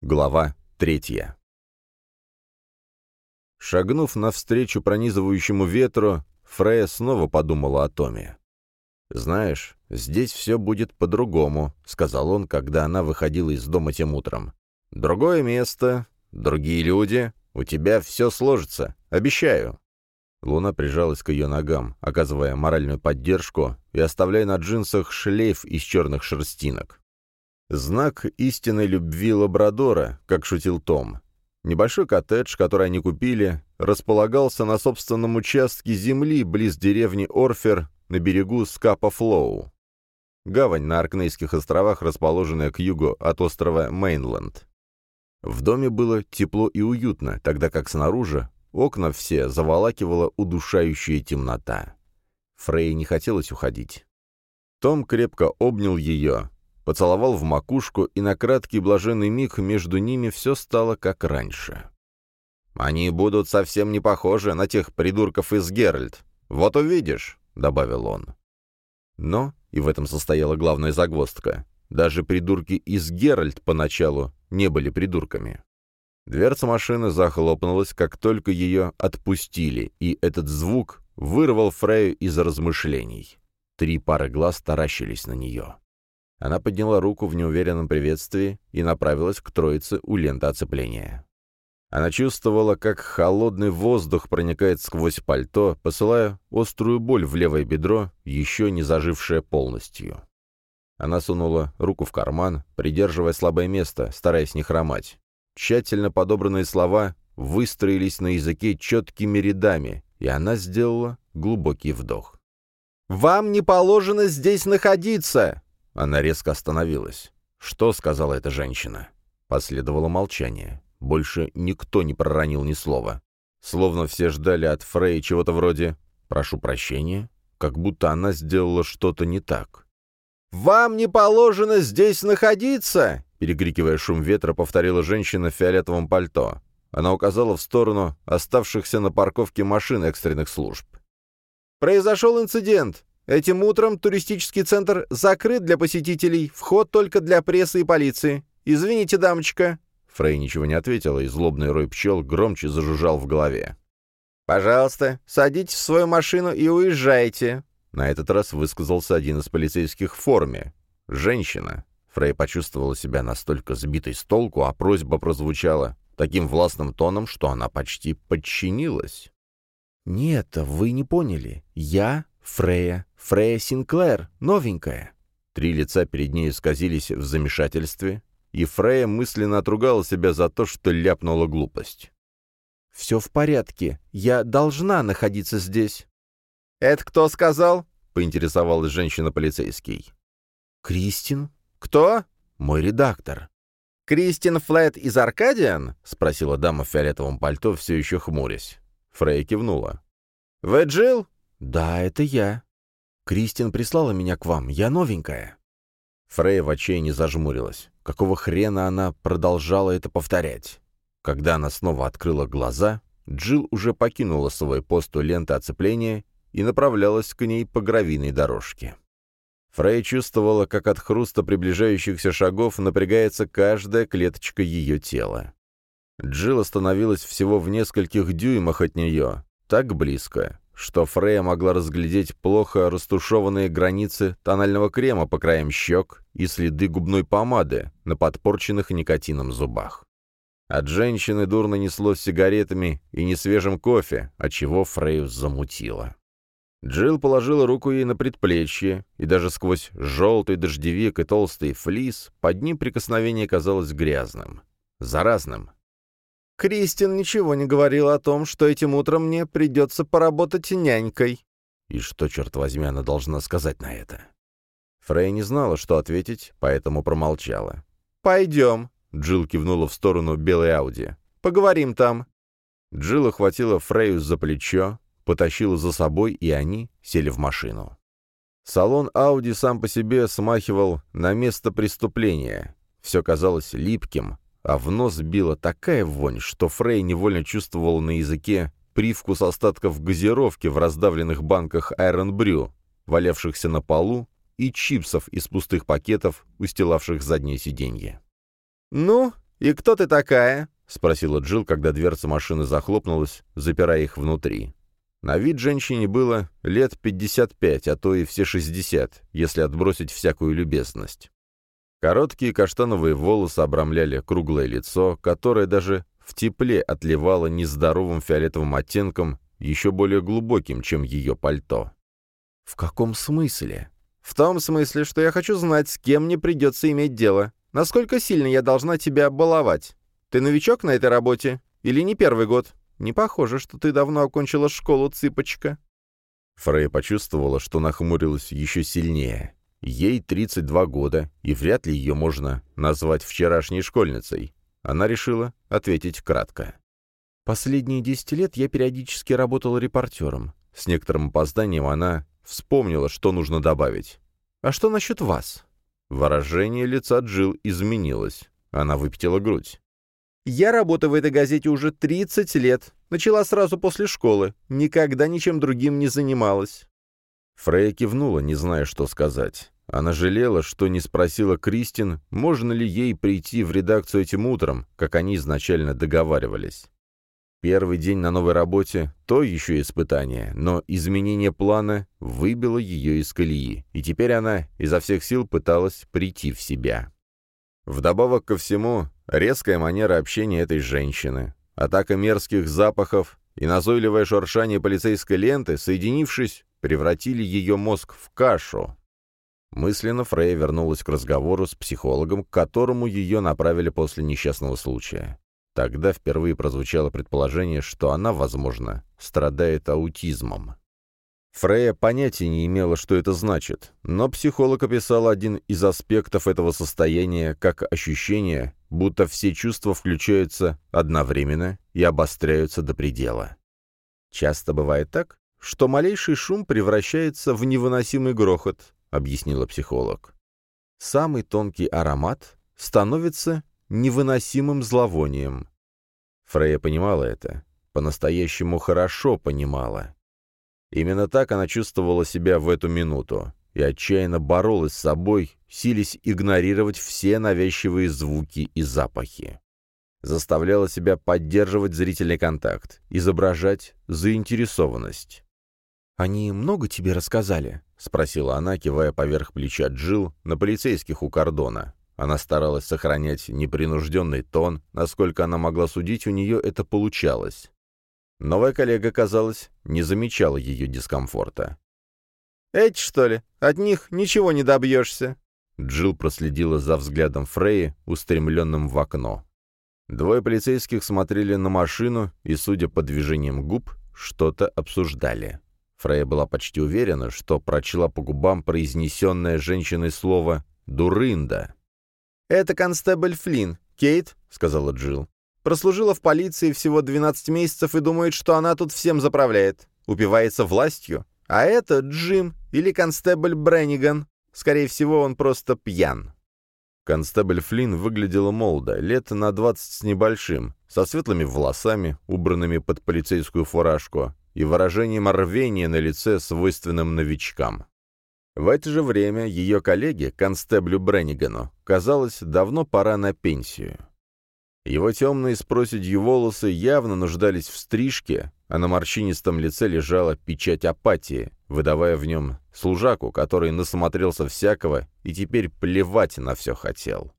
Глава третья. Шагнув навстречу пронизывающему ветру, Фрея снова подумала о Томе. «Знаешь, здесь все будет по-другому», — сказал он, когда она выходила из дома тем утром. «Другое место, другие люди, у тебя все сложится, обещаю». Луна прижалась к ее ногам, оказывая моральную поддержку и оставляя на джинсах шлейф из черных шерстинок. Знак истинной любви лабрадора, как шутил Том. Небольшой коттедж, который они купили, располагался на собственном участке земли близ деревни Орфер на берегу Скапа-Флоу. Гавань на Аркнейских островах, расположенная к югу от острова Мейнленд. В доме было тепло и уютно, тогда как снаружи окна все заволакивала удушающая темнота. Фрей не хотелось уходить. Том крепко обнял ее, поцеловал в макушку, и на краткий блаженный миг между ними все стало как раньше. «Они будут совсем не похожи на тех придурков из Геральт. Вот увидишь», — добавил он. Но, и в этом состояла главная загвоздка, даже придурки из Геральт поначалу не были придурками. Дверца машины захлопнулась, как только ее отпустили, и этот звук вырвал Фрею из размышлений. Три пары глаз таращились на нее. Она подняла руку в неуверенном приветствии и направилась к троице у ленты оцепления. Она чувствовала, как холодный воздух проникает сквозь пальто, посылая острую боль в левое бедро, еще не зажившее полностью. Она сунула руку в карман, придерживая слабое место, стараясь не хромать. Тщательно подобранные слова выстроились на языке четкими рядами, и она сделала глубокий вдох. «Вам не положено здесь находиться!» Она резко остановилась. «Что?» — сказала эта женщина. Последовало молчание. Больше никто не проронил ни слова. Словно все ждали от Фрей чего-то вроде «прошу прощения», как будто она сделала что-то не так. «Вам не положено здесь находиться!» Перекрикивая шум ветра, повторила женщина в фиолетовом пальто. Она указала в сторону оставшихся на парковке машин экстренных служб. «Произошел инцидент. Этим утром туристический центр закрыт для посетителей, вход только для прессы и полиции. Извините, дамочка». Фрей ничего не ответила, и злобный рой пчел громче зажужжал в голове. «Пожалуйста, садитесь в свою машину и уезжайте». На этот раз высказался один из полицейских в форме. Женщина. Фрей почувствовала себя настолько сбитой с толку, а просьба прозвучала таким властным тоном, что она почти подчинилась. «Нет, вы не поняли. Я Фрея, Фрея Синклер, новенькая. Три лица перед ней исказились в замешательстве, и Фрея мысленно отругала себя за то, что ляпнула глупость. «Все в порядке. Я должна находиться здесь». «Это кто сказал?» — поинтересовалась женщина-полицейский. «Кристин?» «Кто?» «Мой редактор». «Кристин Флэт из Аркадиан?» — спросила дама в фиолетовом пальто, все еще хмурясь. Фрей кивнула. «Вы Джилл?» «Да, это я. Кристин прислала меня к вам, я новенькая». Фрей в отчаянии зажмурилась. Какого хрена она продолжала это повторять? Когда она снова открыла глаза, Джилл уже покинула свой пост у ленты оцепления и направлялась к ней по гравийной дорожке. Фрей чувствовала, как от хруста приближающихся шагов напрягается каждая клеточка ее тела. Джилл остановилась всего в нескольких дюймах от нее, так близко, что Фрея могла разглядеть плохо растушеванные границы тонального крема по краям щек и следы губной помады на подпорченных никотином зубах. От женщины дурно несло сигаретами и несвежим кофе, отчего Фрею замутило. Джилл положила руку ей на предплечье, и даже сквозь желтый дождевик и толстый флис под ним прикосновение казалось грязным, заразным, Кристин ничего не говорила о том, что этим утром мне придется поработать нянькой. И что, черт возьми, она должна сказать на это? Фрей не знала, что ответить, поэтому промолчала. «Пойдем», — Джилл кивнула в сторону белой Ауди. «Поговорим там». Джилл охватила Фрею за плечо, потащила за собой, и они сели в машину. Салон Ауди сам по себе смахивал на место преступления. Все казалось липким, а в нос била такая вонь, что Фрей невольно чувствовал на языке привкус остатков газировки в раздавленных банках Iron Brew, валявшихся на полу, и чипсов из пустых пакетов, устилавших заднее сиденье. «Ну, «И кто ты такая?» — спросила Джилл, когда дверца машины захлопнулась, запирая их внутри. На вид женщине было лет 55, а то и все 60, если отбросить всякую любезность. Короткие каштановые волосы обрамляли круглое лицо, которое даже в тепле отливало нездоровым фиолетовым оттенком, еще более глубоким, чем ее пальто. «В каком смысле?» «В том смысле, что я хочу знать, с кем мне придется иметь дело. Насколько сильно я должна тебя баловать? Ты новичок на этой работе? Или не первый год? Не похоже, что ты давно окончила школу, цыпочка». Фрей почувствовала, что нахмурилась еще сильнее. Ей 32 года, и вряд ли ее можно назвать вчерашней школьницей. Она решила ответить кратко. «Последние 10 лет я периодически работала репортером. С некоторым опозданием она вспомнила, что нужно добавить. А что насчет вас?» Выражение лица Джил изменилось. Она выпятила грудь. Я работаю в этой газете уже 30 лет. Начала сразу после школы. Никогда ничем другим не занималась». Фрейя кивнула, не зная, что сказать. Она жалела, что не спросила Кристин, можно ли ей прийти в редакцию этим утром, как они изначально договаривались. Первый день на новой работе — то еще испытание, но изменение плана выбило ее из колеи, и теперь она изо всех сил пыталась прийти в себя. Вдобавок ко всему, резкая манера общения этой женщины, атака мерзких запахов и назойливое шуршание полицейской ленты, соединившись, превратили ее мозг в кашу. Мысленно Фрейя вернулась к разговору с психологом, к которому ее направили после несчастного случая. Тогда впервые прозвучало предположение, что она, возможно, страдает аутизмом. Фрея понятия не имела, что это значит, но психолог описал один из аспектов этого состояния как ощущение, будто все чувства включаются одновременно и обостряются до предела. «Часто бывает так, что малейший шум превращается в невыносимый грохот», — объяснила психолог. «Самый тонкий аромат становится невыносимым зловонием». Фрея понимала это, по-настоящему хорошо понимала. Именно так она чувствовала себя в эту минуту и отчаянно боролась с собой, сились игнорировать все навязчивые звуки и запахи. Заставляла себя поддерживать зрительный контакт, изображать заинтересованность. «Они много тебе рассказали?» — спросила она, кивая поверх плеча Джил на полицейских у кордона. Она старалась сохранять непринужденный тон, насколько она могла судить, у нее это получалось. Новая коллега, казалось, не замечала ее дискомфорта. «Эти, что ли? От них ничего не добьешься». Джилл проследила за взглядом Фреи, устремленным в окно. Двое полицейских смотрели на машину и, судя по движениям губ, что-то обсуждали. Фрея была почти уверена, что прочла по губам произнесенное женщиной слово «дурында». «Это констебль Флинн. Кейт», — сказала Джилл. Прослужила в полиции всего 12 месяцев и думает, что она тут всем заправляет. Упивается властью. А это Джим или констебль Бренниган. Скорее всего, он просто пьян. Констебль Флинн выглядела молодо, лет на 20 с небольшим, со светлыми волосами, убранными под полицейскую фуражку, и выражением рвения на лице, свойственным новичкам. В это же время ее коллеге, констеблю Бреннигану, казалось, давно пора на пенсию. Его темные с проседью волосы явно нуждались в стрижке, а на морщинистом лице лежала печать апатии, выдавая в нем служаку, который насмотрелся всякого и теперь плевать на все хотел.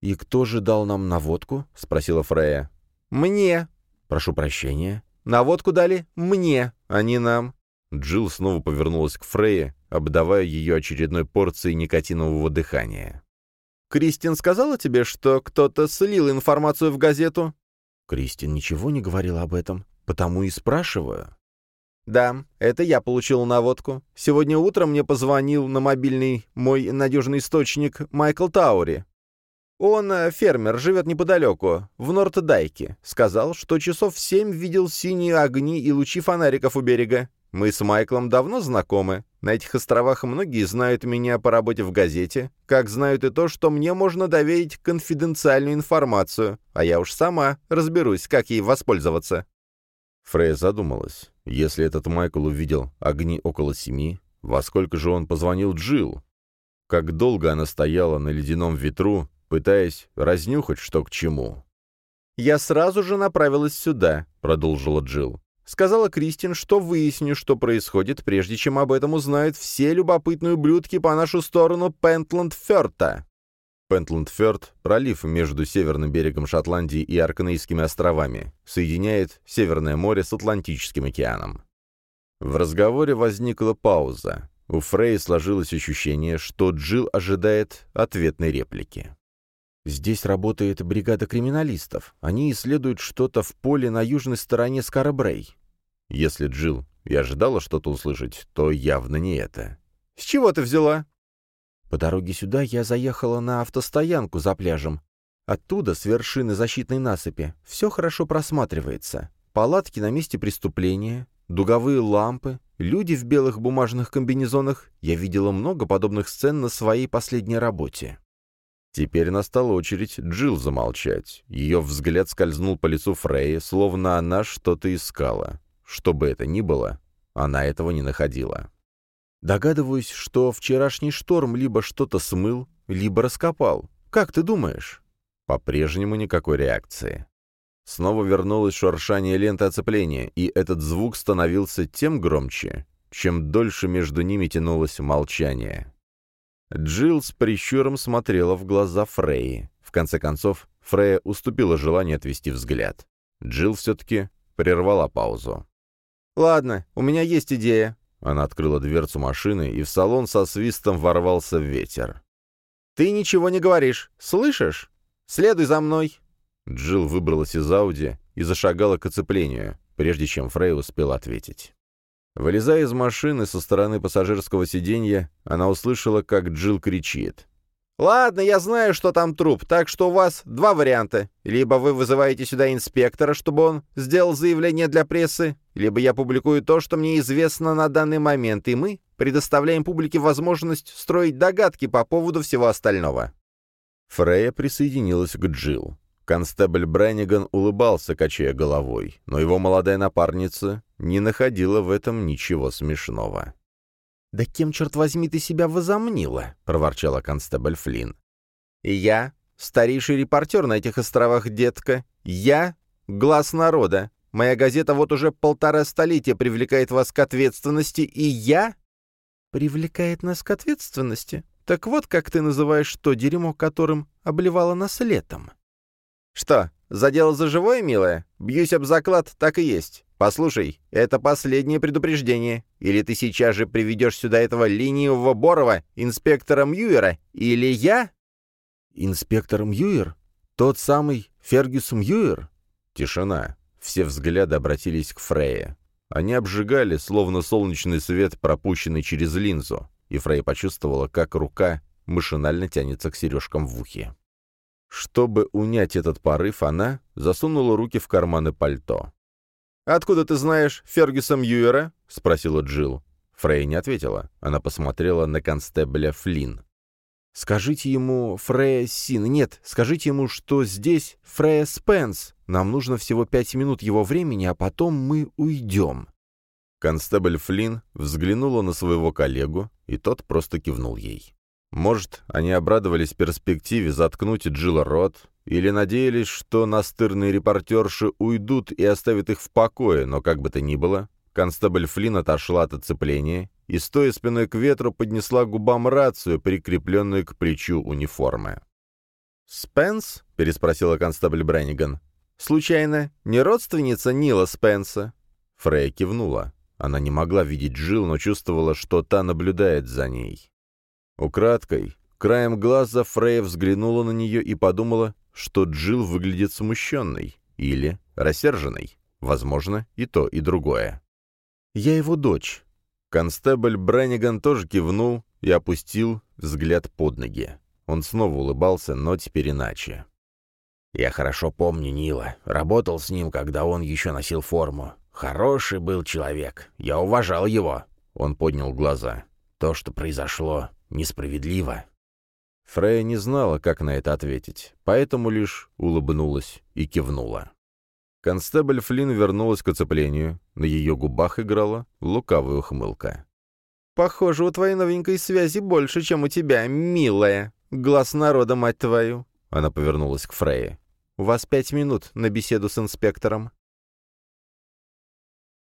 «И кто же дал нам наводку?» — спросила Фрея. «Мне». «Прошу прощения». «Наводку дали мне, а не нам». Джилл снова повернулась к Фрейе, обдавая ее очередной порцией никотинового дыхания. Кристин сказала тебе, что кто-то слил информацию в газету?» Кристин ничего не говорила об этом, потому и спрашиваю. «Да, это я получил наводку. Сегодня утром мне позвонил на мобильный мой надежный источник Майкл Таури. Он э, фермер, живет неподалеку, в Норт-Дайке. Сказал, что часов в семь видел синие огни и лучи фонариков у берега. Мы с Майклом давно знакомы. На этих островах многие знают меня по работе в газете, как знают и то, что мне можно доверить конфиденциальную информацию, а я уж сама разберусь, как ей воспользоваться». Фрея задумалась. Если этот Майкл увидел огни около семи, во сколько же он позвонил Джилл? Как долго она стояла на ледяном ветру, пытаясь разнюхать, что к чему. «Я сразу же направилась сюда», — продолжила Джилл. Сказала Кристин, что выясню, что происходит, прежде чем об этом узнают все любопытные ублюдки по нашу сторону Пентланд-Фёрта. Пентланд-Фёрт — пролив между северным берегом Шотландии и Аркнейскими островами, соединяет Северное море с Атлантическим океаном. В разговоре возникла пауза. У Фрей сложилось ощущение, что Джилл ожидает ответной реплики. «Здесь работает бригада криминалистов. Они исследуют что-то в поле на южной стороне Скарабрей. Если Джилл и ожидала что-то услышать, то явно не это. «С чего ты взяла?» По дороге сюда я заехала на автостоянку за пляжем. Оттуда, с вершины защитной насыпи, все хорошо просматривается. Палатки на месте преступления, дуговые лампы, люди в белых бумажных комбинезонах. Я видела много подобных сцен на своей последней работе. Теперь настала очередь Джилл замолчать. Ее взгляд скользнул по лицу Фреи, словно она что-то искала. Что бы это ни было, она этого не находила. Догадываюсь, что вчерашний шторм либо что-то смыл, либо раскопал. Как ты думаешь? По-прежнему никакой реакции. Снова вернулось шуршание ленты оцепления, и этот звук становился тем громче, чем дольше между ними тянулось молчание. Джилл с прищуром смотрела в глаза Фреи. В конце концов, Фрея уступила желание отвести взгляд. Джилл все-таки прервала паузу. «Ладно, у меня есть идея». Она открыла дверцу машины, и в салон со свистом ворвался ветер. «Ты ничего не говоришь, слышишь? Следуй за мной». Джилл выбралась из Ауди и зашагала к оцеплению, прежде чем Фрей успел ответить. Вылезая из машины со стороны пассажирского сиденья, она услышала, как Джилл кричит. «Ладно, я знаю, что там труп, так что у вас два варианта. Либо вы вызываете сюда инспектора, чтобы он сделал заявление для прессы, либо я публикую то, что мне известно на данный момент, и мы предоставляем публике возможность строить догадки по поводу всего остального». Фрея присоединилась к Джилл. Констебль Бренниган улыбался, качая головой, но его молодая напарница не находила в этом ничего смешного. «Да кем, черт возьми, ты себя возомнила?» — проворчала констебль Флинн. «И я, старейший репортер на этих островах, детка. Я — глаз народа. Моя газета вот уже полтора столетия привлекает вас к ответственности, и я...» «Привлекает нас к ответственности? Так вот, как ты называешь то дерьмо, которым обливала нас летом?» «Что, задел за живое, милая? Бьюсь об заклад, так и есть. «Послушай, это последнее предупреждение. Или ты сейчас же приведешь сюда этого ленивого Борова, инспектора Мьюера, или я...» «Инспектор Мьюер? Тот самый Фергюс Мьюер?» Тишина. Все взгляды обратились к Фрейе. Они обжигали, словно солнечный свет, пропущенный через линзу, и Фрей почувствовала, как рука машинально тянется к сережкам в ухе. Чтобы унять этот порыв, она засунула руки в карманы пальто. «Откуда ты знаешь Фергюса Мьюера?» — спросила Джилл. Фрей не ответила. Она посмотрела на констебля Флинн. «Скажите ему Фрея Син. Нет, скажите ему, что здесь Фрея Спенс. Нам нужно всего пять минут его времени, а потом мы уйдем». Констебль Флинн взглянула на своего коллегу, и тот просто кивнул ей. Может, они обрадовались перспективе заткнуть Джилла рот, или надеялись, что настырные репортерши уйдут и оставят их в покое, но как бы то ни было, констебль Флинн отошла от оцепления и, стоя спиной к ветру, поднесла губам рацию, прикрепленную к плечу униформы. «Спенс?» — переспросила констебль Бренниган. «Случайно, не родственница Нила Спенса?» Фрея кивнула. Она не могла видеть Джилл, но чувствовала, что та наблюдает за ней. Украдкой, краем глаза Фрея взглянула на нее и подумала, что Джилл выглядит смущенной или рассерженной. Возможно, и то, и другое. «Я его дочь». Констебль Бренниган тоже кивнул и опустил взгляд под ноги. Он снова улыбался, но теперь иначе. «Я хорошо помню Нила. Работал с ним, когда он еще носил форму. Хороший был человек. Я уважал его». Он поднял глаза. «То, что произошло, несправедливо. Фрея не знала, как на это ответить, поэтому лишь улыбнулась и кивнула. Констебль Флинн вернулась к оцеплению. На ее губах играла лукавая ухмылка. «Похоже, у твоей новенькой связи больше, чем у тебя, милая. Глаз народа, мать твою. Она повернулась к Фрейе. «У вас пять минут на беседу с инспектором».